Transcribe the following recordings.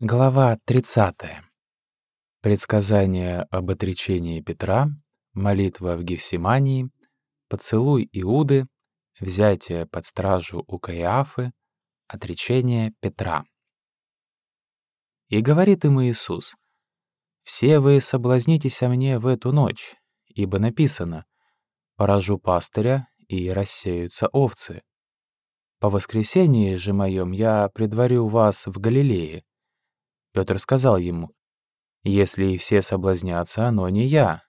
Глава 30. Предсказание об отречении Петра, молитва в Гефсимании, поцелуй Иуды, взятие под стражу у Каиафы, отречение Петра. И говорит им Иисус, «Все вы соблазнитесь о мне в эту ночь, ибо написано, поражу пастыря, и рассеются овцы. По воскресенье же моем я предварю вас в Галилее, Петр сказал ему, «Если и все соблазнятся, но не я».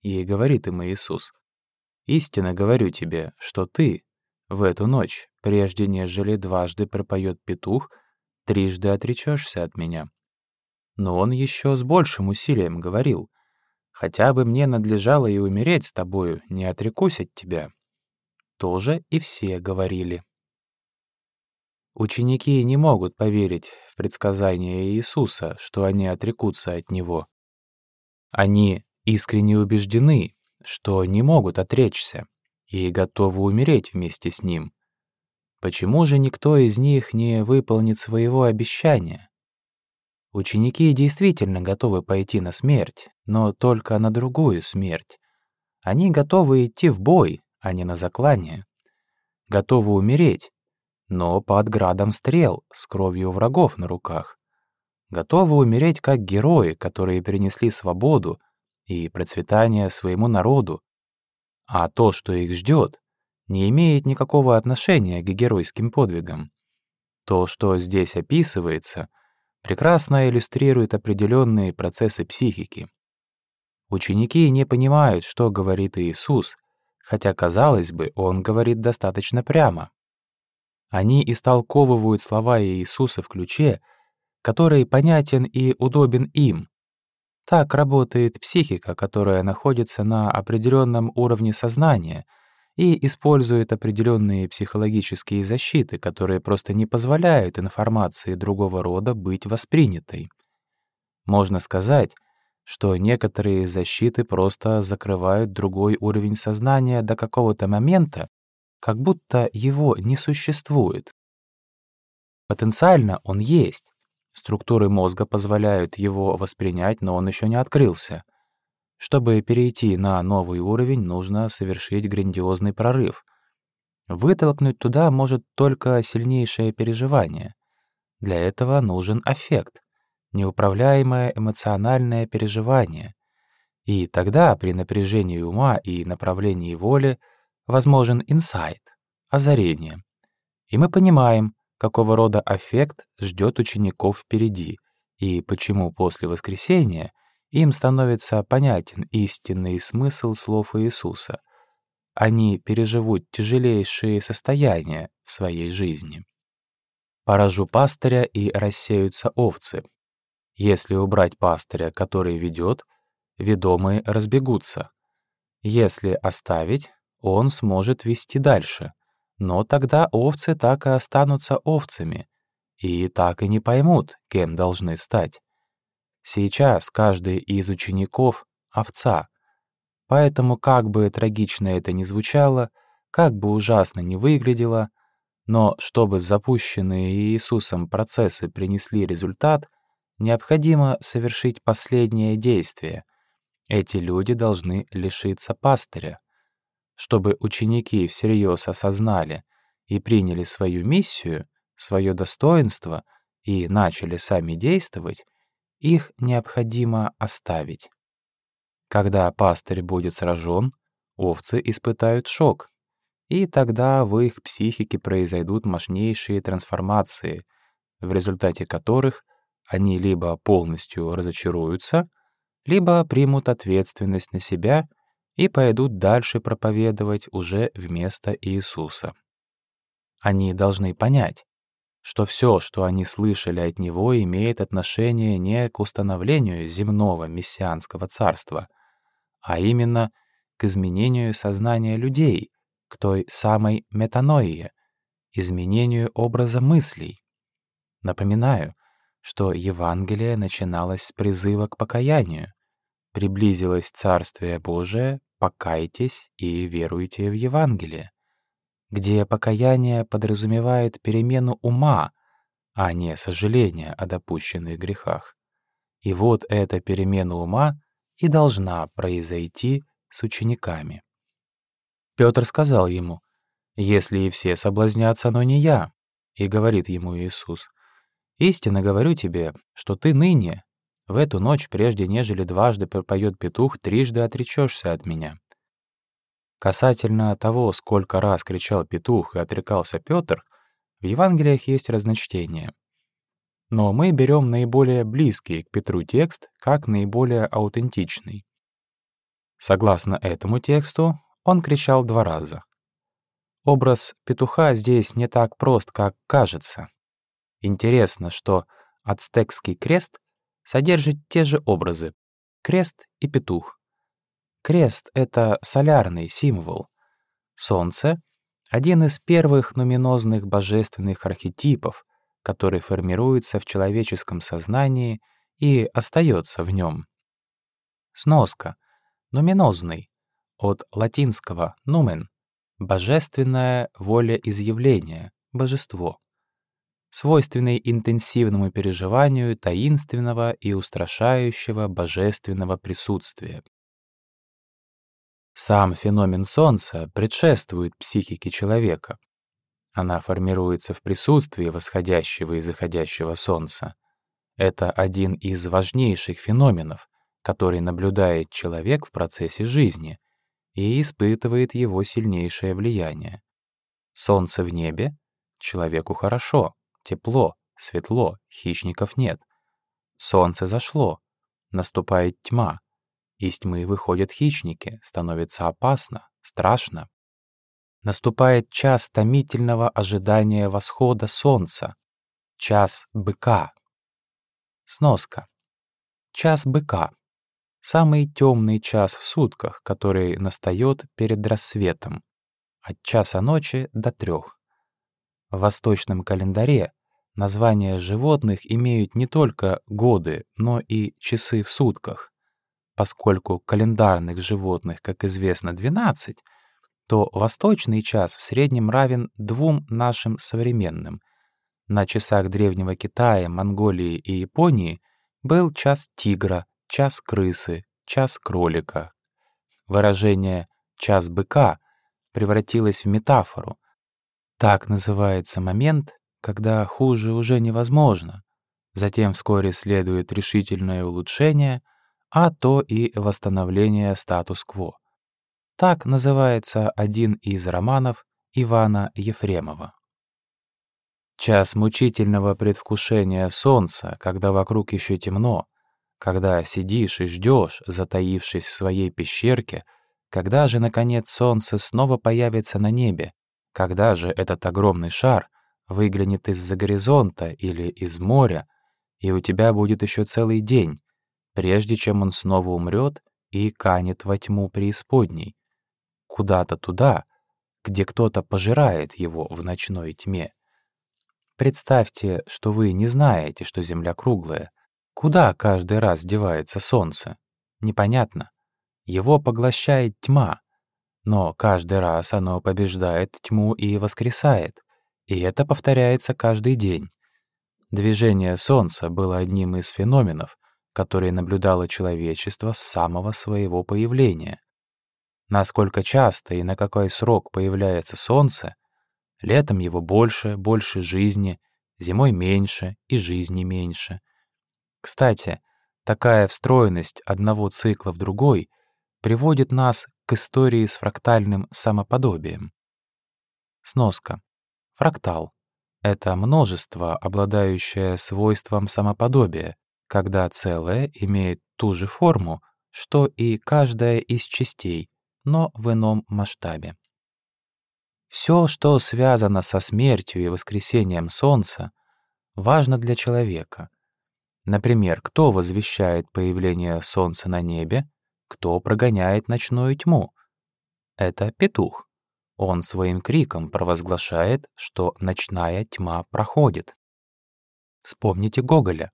И говорит им Иисус, «Истинно говорю тебе, что ты в эту ночь, прежде нежели дважды пропоет петух, трижды отречешься от меня». Но он еще с большим усилием говорил, «Хотя бы мне надлежало и умереть с тобою, не отрекусь от тебя». Тоже и все говорили. Ученики не могут поверить в предсказание Иисуса, что они отрекутся от Него. Они искренне убеждены, что не могут отречься и готовы умереть вместе с Ним. Почему же никто из них не выполнит своего обещания? Ученики действительно готовы пойти на смерть, но только на другую смерть. Они готовы идти в бой, а не на заклание. Готовы умереть, но под градом стрел, с кровью врагов на руках. Готовы умереть как герои, которые принесли свободу и процветание своему народу. А то, что их ждет, не имеет никакого отношения к геройским подвигам. То, что здесь описывается, прекрасно иллюстрирует определенные процессы психики. Ученики не понимают, что говорит Иисус, хотя, казалось бы, Он говорит достаточно прямо. Они истолковывают слова Иисуса в ключе, который понятен и удобен им. Так работает психика, которая находится на определенном уровне сознания и использует определенные психологические защиты, которые просто не позволяют информации другого рода быть воспринятой. Можно сказать, что некоторые защиты просто закрывают другой уровень сознания до какого-то момента, как будто его не существует. Потенциально он есть. Структуры мозга позволяют его воспринять, но он еще не открылся. Чтобы перейти на новый уровень, нужно совершить грандиозный прорыв. Вытолкнуть туда может только сильнейшее переживание. Для этого нужен аффект, неуправляемое эмоциональное переживание. И тогда при напряжении ума и направлении воли возможен инсайт, озарение. И мы понимаем, какого рода аффект ждет учеников впереди, и почему после воскресения им становится понятен истинный смысл слов Иисуса. Они переживут тяжелейшие состояния в своей жизни. «Поражу пастыря, и рассеются овцы. Если убрать пастыря, который ведет, ведомые разбегутся. Если оставить, он сможет вести дальше. Но тогда овцы так и останутся овцами, и так и не поймут, кем должны стать. Сейчас каждый из учеников — овца. Поэтому, как бы трагично это ни звучало, как бы ужасно ни выглядело, но чтобы запущенные Иисусом процессы принесли результат, необходимо совершить последнее действие. Эти люди должны лишиться пастыря чтобы ученики всерьез осознали и приняли свою миссию, свое достоинство и начали сами действовать, их необходимо оставить. Когда пастырь будет сражен, овцы испытают шок, и тогда в их психике произойдут мощнейшие трансформации, в результате которых они либо полностью разочаруются, либо примут ответственность на себя — и пойдут дальше проповедовать уже вместо Иисуса. Они должны понять, что все, что они слышали от Него, имеет отношение не к установлению земного мессианского царства, а именно к изменению сознания людей, к той самой метаноии, изменению образа мыслей. Напоминаю, что Евангелие начиналось с призыва к покаянию. Приблизилось Царствие Божие, покайтесь и веруйте в Евангелие, где покаяние подразумевает перемену ума, а не сожаление о допущенных грехах. И вот эта перемена ума и должна произойти с учениками. Петр сказал ему, «Если и все соблазнятся, но не я», и говорит ему Иисус, «Истинно говорю тебе, что ты ныне, в эту ночь, прежде нежели дважды пропоет петух, трижды отречешься от меня». Касательно того, сколько раз кричал петух и отрекался Петр, в Евангелиях есть разночтение. Но мы берем наиболее близкий к Петру текст как наиболее аутентичный. Согласно этому тексту, он кричал два раза. Образ петуха здесь не так прост, как кажется. Интересно, что ацтекский крест содержит те же образы — крест и петух. Крест — это солярный символ. Солнце — один из первых нуминозных божественных архетипов, который формируется в человеческом сознании и остается в нем. Сноска. Нуминозный. От латинского «numen» — божественное волеизъявление, божество. Свойственный интенсивному переживанию таинственного и устрашающего божественного присутствия. Сам феномен Солнца предшествует психике человека. Она формируется в присутствии восходящего и заходящего Солнца. Это один из важнейших феноменов, который наблюдает человек в процессе жизни и испытывает его сильнейшее влияние. Солнце в небе — человеку хорошо, тепло, светло, хищников нет. Солнце зашло, наступает тьма, из тьмы выходят хищники, становится опасно, страшно. Наступает час томительного ожидания восхода солнца, час быка. Сноска. Час быка. Самый темный час в сутках, который настает перед рассветом, от часа ночи до трех. В восточном календаре названия животных имеют не только годы, но и часы в сутках. Поскольку календарных животных, как известно, 12, то восточный час в среднем равен двум нашим современным. На часах Древнего Китая, Монголии и Японии был час тигра, час крысы, час кролика. Выражение «час быка» превратилось в метафору. Так называется момент, когда хуже уже невозможно. Затем вскоре следует решительное улучшение, а то и восстановление статус-кво. Так называется один из романов Ивана Ефремова. Час мучительного предвкушения солнца, когда вокруг еще темно, когда сидишь и ждешь, затаившись в своей пещерке, когда же, наконец, солнце снова появится на небе, когда же этот огромный шар выглянет из-за горизонта или из моря, и у тебя будет еще целый день, прежде чем он снова умрет и канет во тьму преисподней, куда-то туда, где кто-то пожирает его в ночной тьме. Представьте, что вы не знаете, что Земля круглая. Куда каждый раз девается солнце? Непонятно. Его поглощает тьма, но каждый раз оно побеждает тьму и воскресает, и это повторяется каждый день. Движение Солнца было одним из феноменов, которые наблюдало человечество с самого своего появления. Насколько часто и на какой срок появляется Солнце, летом его больше, больше жизни, зимой меньше и жизни меньше. Кстати, такая встроенность одного цикла в другой приводит нас к истории с фрактальным самоподобием. Сноска. Фрактал — это множество, обладающее свойством самоподобия, когда целое имеет ту же форму, что и каждая из частей, но в ином масштабе. Все, что связано со смертью и воскресением Солнца, важно для человека. Например, кто возвещает появление Солнца на небе, кто прогоняет ночную тьму. Это петух. Он своим криком провозглашает, что ночная тьма проходит. Вспомните Гоголя.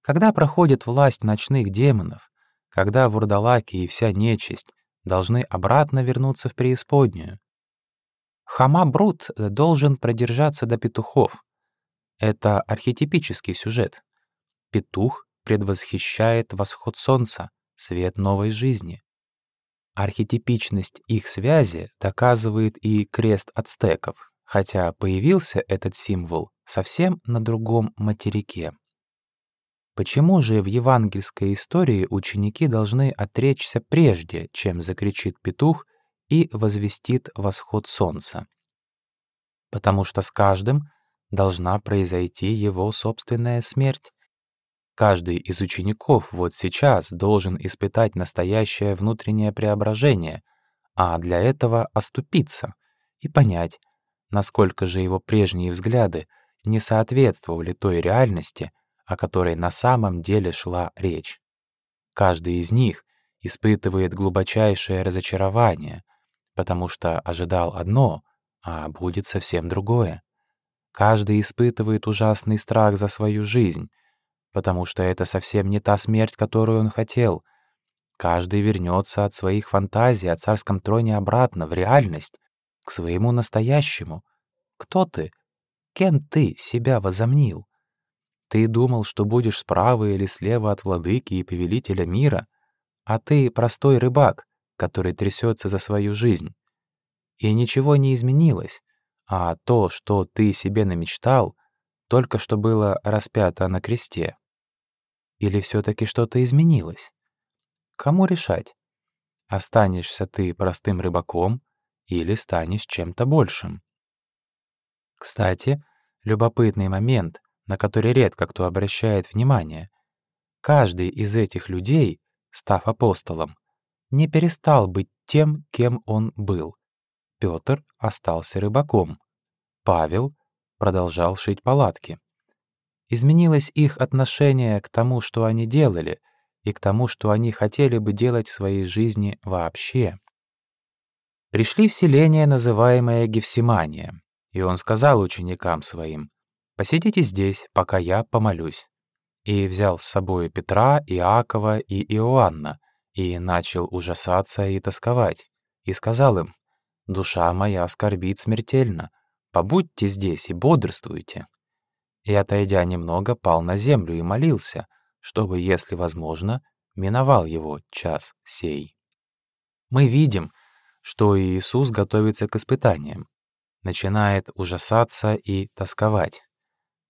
Когда проходит власть ночных демонов, когда вурдалаки и вся нечисть должны обратно вернуться в преисподнюю. Хама Брут должен продержаться до петухов. Это архетипический сюжет. Петух предвосхищает восход солнца, свет новой жизни. Архетипичность их связи доказывает и крест ацтеков, хотя появился этот символ совсем на другом материке. Почему же в евангельской истории ученики должны отречься прежде, чем закричит петух и возвестит восход солнца? Потому что с каждым должна произойти его собственная смерть. Каждый из учеников вот сейчас должен испытать настоящее внутреннее преображение, а для этого оступиться и понять, насколько же его прежние взгляды не соответствовали той реальности, о которой на самом деле шла речь. Каждый из них испытывает глубочайшее разочарование, потому что ожидал одно, а будет совсем другое. Каждый испытывает ужасный страх за свою жизнь, потому что это совсем не та смерть, которую он хотел. Каждый вернется от своих фантазий о царском троне обратно, в реальность, к своему настоящему. Кто ты? Кем ты себя возомнил? Ты думал, что будешь справа или слева от владыки и повелителя мира, а ты простой рыбак, который трясется за свою жизнь. И ничего не изменилось, а то, что ты себе намечтал, только что было распято на кресте. Или все таки что-то изменилось? Кому решать? Останешься ты простым рыбаком или станешь чем-то большим? Кстати, любопытный момент — на который редко кто обращает внимание. Каждый из этих людей, став апостолом, не перестал быть тем, кем он был. Петр остался рыбаком. Павел продолжал шить палатки. Изменилось их отношение к тому, что они делали, и к тому, что они хотели бы делать в своей жизни вообще. Пришли в селение, называемое Гефсимания, и он сказал ученикам своим, Посидите здесь, пока я помолюсь». И взял с собой Петра, Иакова и Иоанна, и начал ужасаться и тосковать, и сказал им, «Душа моя скорбит смертельно, побудьте здесь и бодрствуйте». И, отойдя немного, пал на землю и молился, чтобы, если возможно, миновал его час сей. Мы видим, что Иисус готовится к испытаниям, начинает ужасаться и тосковать.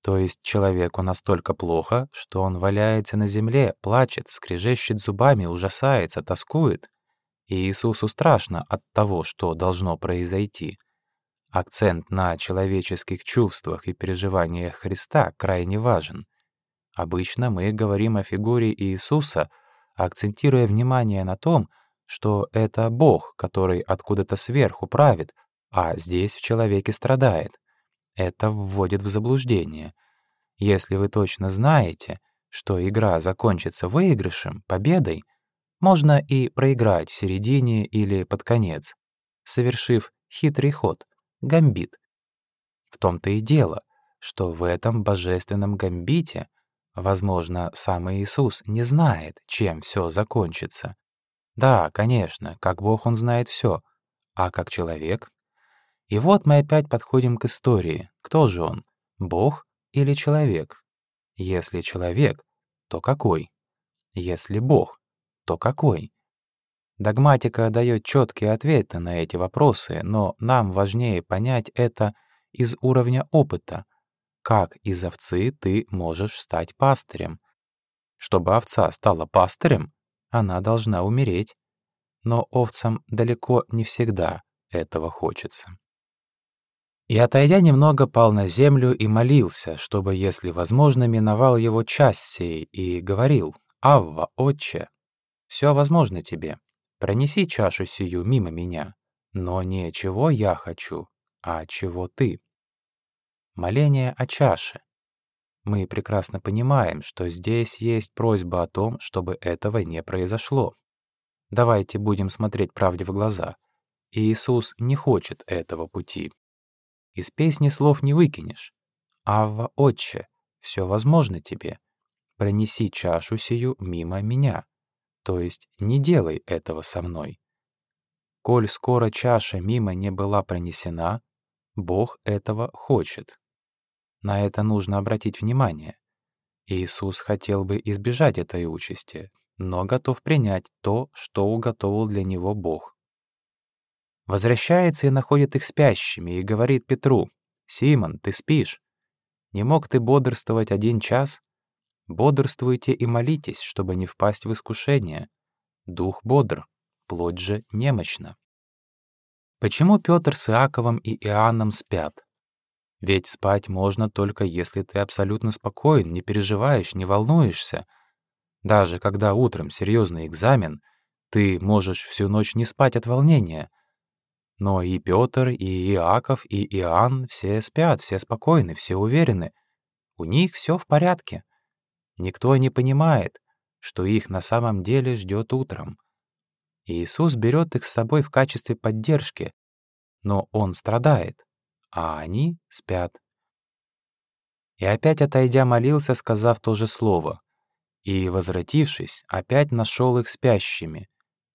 То есть человеку настолько плохо, что он валяется на земле, плачет, скрежещет зубами, ужасается, тоскует. И Иисусу страшно от того, что должно произойти. Акцент на человеческих чувствах и переживаниях Христа крайне важен. Обычно мы говорим о фигуре Иисуса, акцентируя внимание на том, что это Бог, который откуда-то сверху правит, а здесь в человеке страдает. Это вводит в заблуждение. Если вы точно знаете, что игра закончится выигрышем, победой, можно и проиграть в середине или под конец, совершив хитрый ход, гамбит. В том-то и дело, что в этом божественном гамбите, возможно, сам Иисус не знает, чем все закончится. Да, конечно, как Бог он знает все, а как человек и вот мы опять подходим к истории. Кто же он? Бог или человек? Если человек, то какой? Если Бог, то какой? Догматика дает четкие ответы на эти вопросы, но нам важнее понять это из уровня опыта. Как из овцы ты можешь стать пастырем? Чтобы овца стала пастырем, она должна умереть. Но овцам далеко не всегда этого хочется. И, отойдя немного, пал на землю и молился, чтобы, если возможно, миновал его час сей, и говорил, «Авва, отче, все возможно тебе, пронеси чашу сию мимо меня, но не чего я хочу, а чего ты». Моление о чаше. Мы прекрасно понимаем, что здесь есть просьба о том, чтобы этого не произошло. Давайте будем смотреть правде в глаза. Иисус не хочет этого пути. Из песни слов не выкинешь. Авва, отче, все возможно тебе. Пронеси чашу сию мимо меня. То есть не делай этого со мной. Коль скоро чаша мимо не была пронесена, Бог этого хочет. на это нужно обратить внимание. Иисус хотел бы избежать этой участи, но готов принять то, что уготовил для него Бог. Возвращается и находит их спящими и говорит Петру, «Симон, ты спишь? Не мог ты бодрствовать один час? Бодрствуйте и молитесь, чтобы не впасть в искушение. Дух бодр, плоть же немощна». Почему Петр с Иаковом и Иоанном спят? Ведь спать можно только если ты абсолютно спокоен, не переживаешь, не волнуешься. Даже когда утром серьезный экзамен, ты можешь всю ночь не спать от волнения. Но и Петр, и Иаков, и Иоанн все спят, все спокойны, все уверены. У них все в порядке. Никто не понимает, что их на самом деле ждет утром. Иисус берет их с собой в качестве поддержки, но Он страдает а они спят. И опять отойдя молился, сказав то же слово, и, возвратившись, опять нашел их спящими,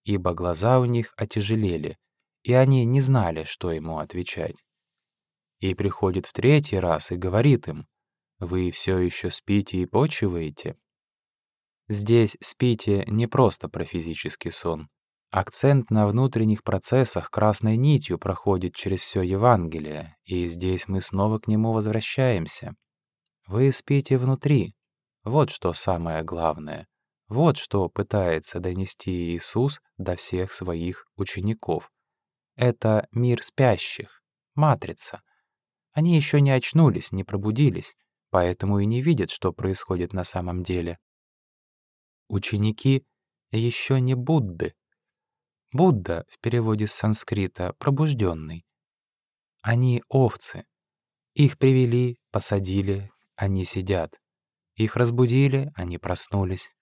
ибо глаза у них отяжелели, и они не знали, что ему отвечать. И приходит в третий раз и говорит им, «Вы все еще спите и почиваете?» Здесь спите не просто про физический сон. Акцент на внутренних процессах красной нитью проходит через все Евангелие, и здесь мы снова к нему возвращаемся. Вы спите внутри. Вот что самое главное. Вот что пытается донести Иисус до всех своих учеников. Это мир спящих, матрица. Они еще не очнулись, не пробудились, поэтому и не видят, что происходит на самом деле. Ученики еще не Будды, Будда в переводе с санскрита «пробужденный». Они овцы. Их привели, посадили, они сидят. Их разбудили, они проснулись.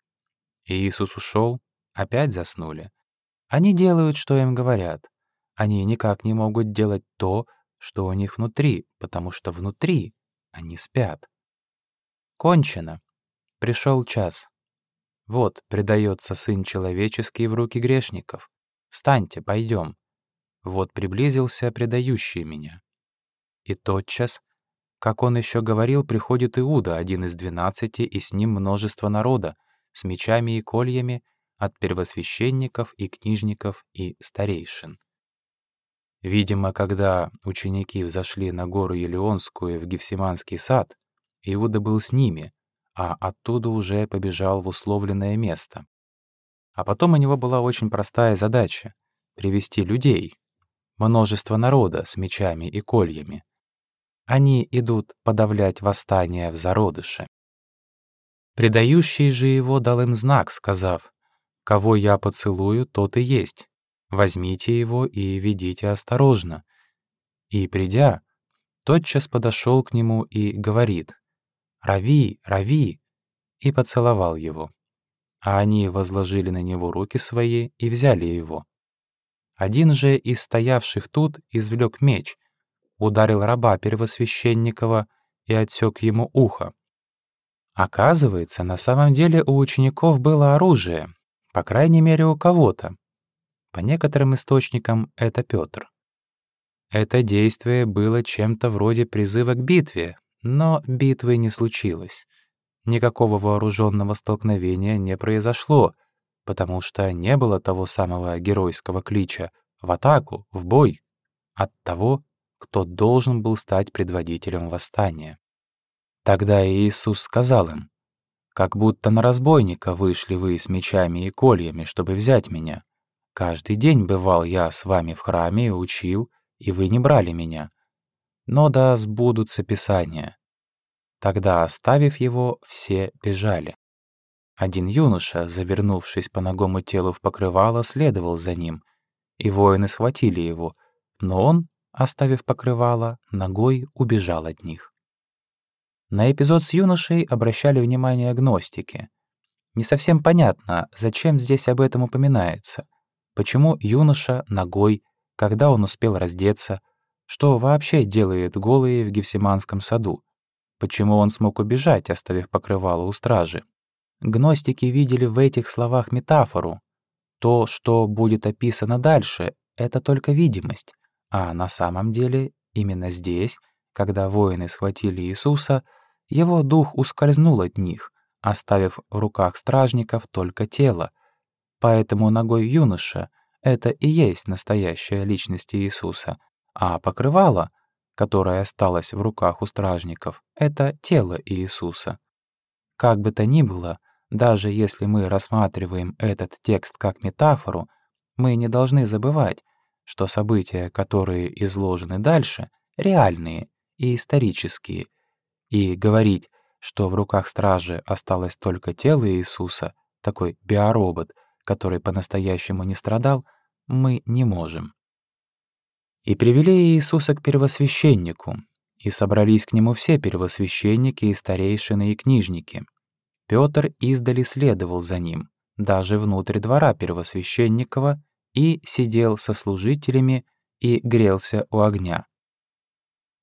Иисус ушел, опять заснули. Они делают, что им говорят. Они никак не могут делать то, что у них внутри, потому что внутри они спят. Кончено. Пришел час. Вот предается Сын Человеческий в руки грешников. Встаньте, пойдем. Вот приблизился предающий меня. И тотчас, как он еще говорил, приходит Иуда, один из двенадцати, и с ним множество народа, с мечами и кольями, от первосвященников и книжников и старейшин. Видимо, когда ученики взошли на гору Елеонскую в Гефсиманский сад, Иуда был с ними, а оттуда уже побежал в условленное место. А потом у него была очень простая задача — привести людей, множество народа с мечами и кольями. Они идут подавлять восстание в зародыше. Предающий же его дал им знак, сказав, «Кого я поцелую, тот и есть. Возьмите его и ведите осторожно». И, придя, тотчас подошел к нему и говорит, «Рави, рави!» и поцеловал его а они возложили на него руки свои и взяли его. Один же из стоявших тут извлек меч, ударил раба первосвященникова и отсек ему ухо. Оказывается, на самом деле у учеников было оружие, по крайней мере, у кого-то. По некоторым источникам это Петр. Это действие было чем-то вроде призыва к битве, но битвы не случилось. Никакого вооруженного столкновения не произошло, потому что не было того самого геройского клича «в атаку, в бой» от того, кто должен был стать предводителем восстания. Тогда Иисус сказал им, «Как будто на разбойника вышли вы с мечами и кольями, чтобы взять меня. Каждый день бывал я с вами в храме и учил, и вы не брали меня. Но да сбудутся Писания. Тогда, оставив его, все бежали. Один юноша, завернувшись по ногому телу в покрывало, следовал за ним, и воины схватили его, но он, оставив покрывало, ногой убежал от них. На эпизод с юношей обращали внимание агностики. Не совсем понятно, зачем здесь об этом упоминается. Почему юноша ногой, когда он успел раздеться, что вообще делает голые в Гефсиманском саду. Почему он смог убежать, оставив покрывало у стражи? Гностики видели в этих словах метафору. То, что будет описано дальше, это только видимость, а на самом деле именно здесь Когда воины схватили Иисуса, его дух ускользнул от них, оставив в руках стражников только тело. Поэтому ногой юноша — это и есть настоящая личность Иисуса, а покрывало, которое осталось в руках у стражников, — это тело Иисуса. Как бы то ни было, даже если мы рассматриваем этот текст как метафору, мы не должны забывать, что события, которые изложены дальше, реальные и исторические, и говорить, что в руках стражи осталось только тело Иисуса, такой биоробот, который по-настоящему не страдал, мы не можем. И привели Иисуса к первосвященнику, и собрались к нему все первосвященники и старейшины и книжники. Петр издали следовал за ним, даже внутрь двора первосвященникова, и сидел со служителями и грелся у огня.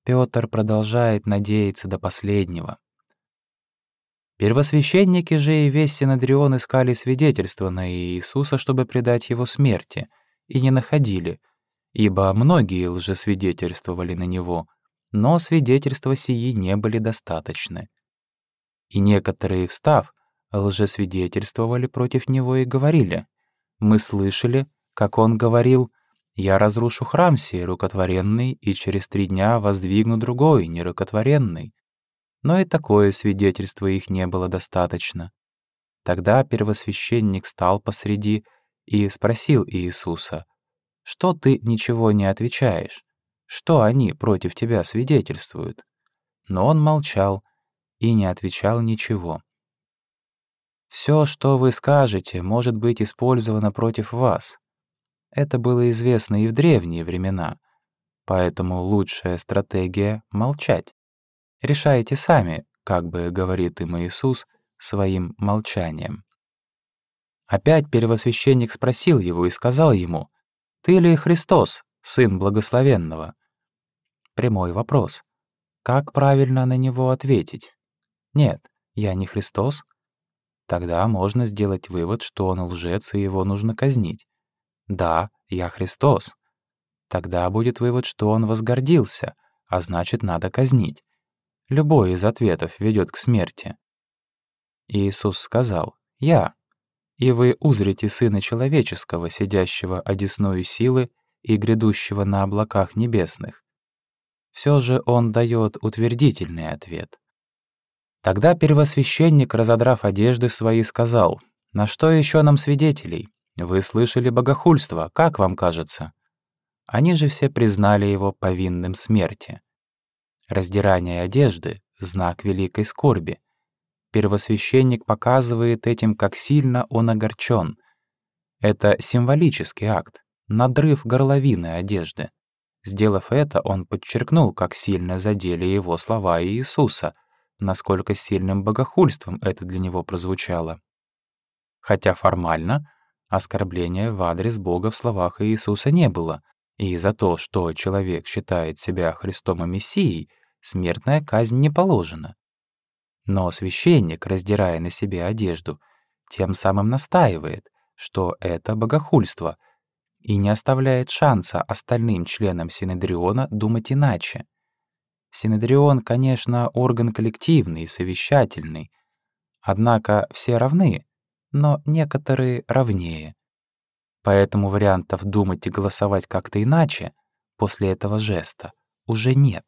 Петр продолжает надеяться до последнего. Первосвященники же и весь Синодрион искали свидетельства на Иисуса, чтобы предать его смерти, и не находили, ибо многие лжесвидетельствовали на него, но свидетельства сии не были достаточны. И некоторые, встав, лжесвидетельствовали против него и говорили, «Мы слышали, как он говорил, «Я разрушу храм сей рукотворенный, и через три дня воздвигну другой, нерукотворенный». Но и такое свидетельство их не было достаточно. Тогда первосвященник стал посреди и спросил Иисуса, «Что ты ничего не отвечаешь? Что они против тебя свидетельствуют?» Но он молчал и не отвечал ничего. «Все, что вы скажете, может быть использовано против вас. Это было известно и в древние времена, поэтому лучшая стратегия — молчать. Решайте сами, как бы говорит им Иисус, своим молчанием. Опять первосвященник спросил его и сказал ему, «Ты ли Христос, Сын Благословенного?» Прямой вопрос. Как правильно на него ответить? Нет, я не Христос. Тогда можно сделать вывод, что он лжец и его нужно казнить. «Да, я Христос». Тогда будет вывод, что он возгордился, а значит, надо казнить. Любой из ответов ведет к смерти. Иисус сказал «Я», и вы узрите Сына Человеческого, сидящего одесную силы и грядущего на облаках небесных. Все же он дает утвердительный ответ. Тогда первосвященник, разодрав одежды свои, сказал, «На что еще нам свидетелей? Вы слышали богохульство, как вам кажется? Они же все признали его повинным смерти. Раздирание одежды — знак великой скорби. Первосвященник показывает этим, как сильно он огорчен. Это символический акт, надрыв горловины одежды. Сделав это, он подчеркнул, как сильно задели его слова Иисуса, насколько сильным богохульством это для него прозвучало. Хотя формально — Оскорбления в адрес Бога в словах Иисуса не было, и за то, что человек считает себя Христом и Мессией, смертная казнь не положена. Но священник, раздирая на себе одежду, тем самым настаивает, что это богохульство, и не оставляет шанса остальным членам Синедриона думать иначе. Синедрион, конечно, орган коллективный, совещательный, однако все равны, но некоторые равнее. Поэтому вариантов думать и голосовать как-то иначе после этого жеста уже нет.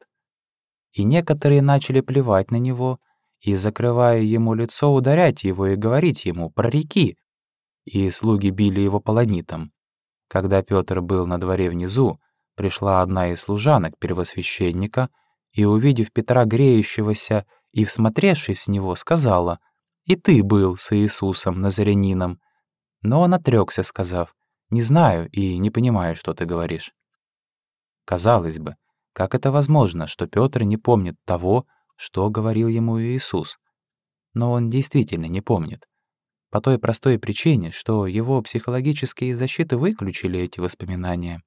И некоторые начали плевать на него и, закрывая ему лицо, ударять его и говорить ему про реки. И слуги били его полонитом. Когда Петр был на дворе внизу, пришла одна из служанок первосвященника и, увидев Петра греющегося и всмотревшись в него, сказала — и ты был с Иисусом Назарянином». Но он отрекся, сказав, «Не знаю и не понимаю, что ты говоришь». Казалось бы, как это возможно, что Петр не помнит того, что говорил ему Иисус? Но он действительно не помнит. По той простой причине, что его психологические защиты выключили эти воспоминания.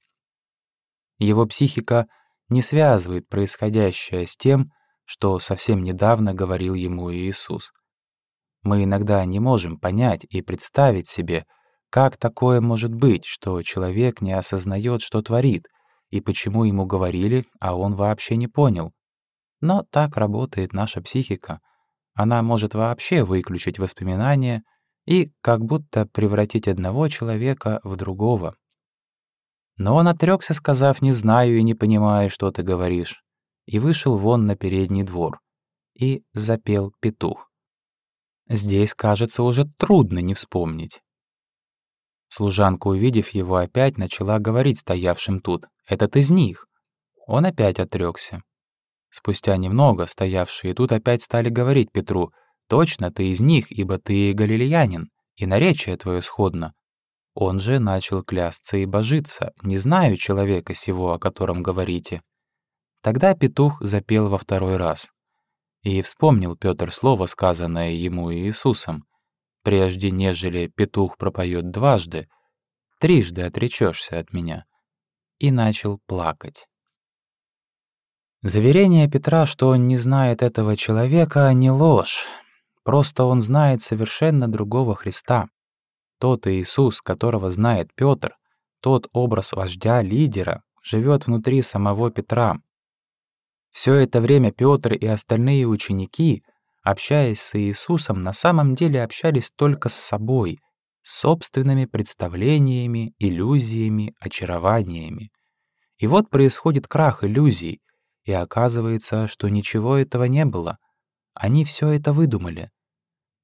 Его психика не связывает происходящее с тем, что совсем недавно говорил ему Иисус — мы иногда не можем понять и представить себе, как такое может быть, что человек не осознает, что творит, и почему ему говорили, а он вообще не понял. Но так работает наша психика. Она может вообще выключить воспоминания и как будто превратить одного человека в другого. Но он отрёкся, сказав «не знаю и не понимаю, что ты говоришь», и вышел вон на передний двор. И запел петух. Здесь, кажется, уже трудно не вспомнить. Служанка, увидев его, опять начала говорить стоявшим тут. «Этот из них». Он опять отрёкся. Спустя немного стоявшие тут опять стали говорить Петру, «Точно ты из них, ибо ты галилеянин, и наречие твое сходно». Он же начал клясться и божиться, «Не знаю человека сего, о котором говорите». Тогда петух запел во второй раз. И вспомнил Петр слово, сказанное ему Иисусом. «Прежде нежели петух пропоет дважды, трижды отречешься от меня». И начал плакать. Заверение Петра, что он не знает этого человека, не ложь. Просто он знает совершенно другого Христа. Тот Иисус, которого знает Петр, тот образ вождя, лидера, живет внутри самого Петра. Все это время Петр и остальные ученики, общаясь с Иисусом, на самом деле общались только с собой, с собственными представлениями, иллюзиями, очарованиями. И вот происходит крах иллюзий, и оказывается, что ничего этого не было. Они все это выдумали.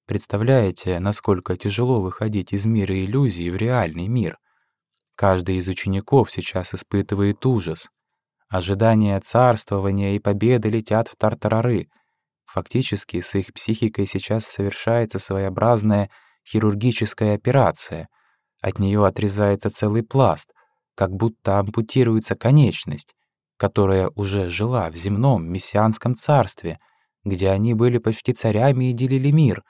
Представляете, насколько тяжело выходить из мира иллюзий в реальный мир? Каждый из учеников сейчас испытывает ужас. Ожидания царствования и победы летят в тартарары. Фактически с их психикой сейчас совершается своеобразная хирургическая операция. От нее отрезается целый пласт, как будто ампутируется конечность, которая уже жила в земном мессианском царстве, где они были почти царями и делили мир.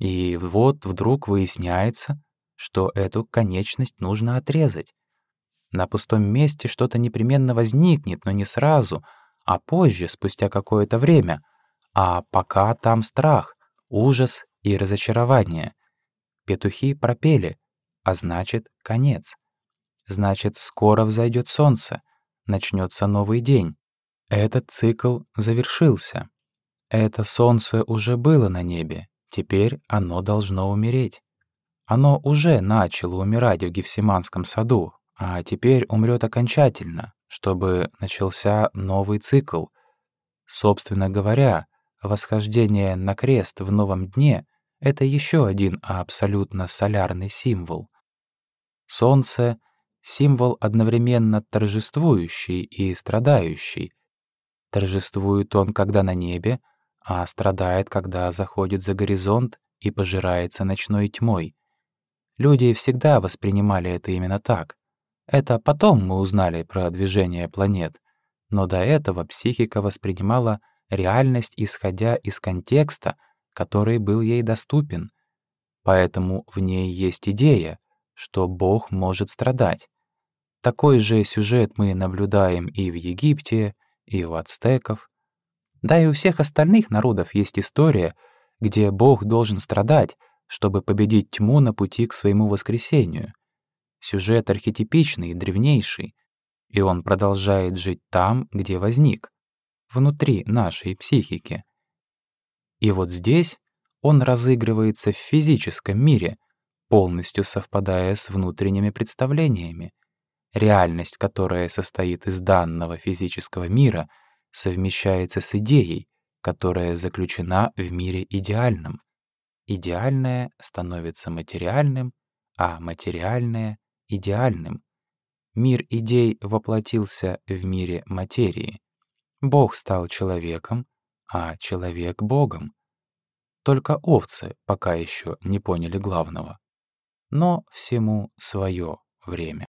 И вот вдруг выясняется, что эту конечность нужно отрезать. На пустом месте что-то непременно возникнет, но не сразу, а позже, спустя какое-то время. А пока там страх, ужас и разочарование. Петухи пропели, а значит, конец. Значит, скоро взойдет солнце начнется новый день. Этот цикл завершился. Это солнце уже было на небе, теперь оно должно умереть. Оно уже начало умирать в Гефсиманском саду, а теперь умрет окончательно, чтобы начался новый цикл. Собственно говоря, восхождение на крест в новом дне — это еще один абсолютно солярный символ. Солнце символ одновременно торжествующий и страдающий. Торжествует он, когда на небе, а страдает, когда заходит за горизонт и пожирается ночной тьмой. Люди всегда воспринимали это именно так. Это потом мы узнали про движение планет, но до этого психика воспринимала реальность, исходя из контекста, который был ей доступен. Поэтому в ней есть идея, что Бог может страдать. Такой же сюжет мы наблюдаем и в Египте, и у ацтеков. Да и у всех остальных народов есть история, где Бог должен страдать, чтобы победить тьму на пути к своему воскресению. Сюжет архетипичный, древнейший, и он продолжает жить там, где возник, внутри нашей психики. И вот здесь он разыгрывается в физическом мире, полностью совпадая с внутренними представлениями. Реальность, которая состоит из данного физического мира, совмещается с идеей, которая заключена в мире идеальном. Идеальное становится материальным, а материальное — идеальным. Мир идей воплотился в мире материи. Бог стал человеком, а человек — Богом. Только овцы пока еще не поняли главного. Но всему свое время.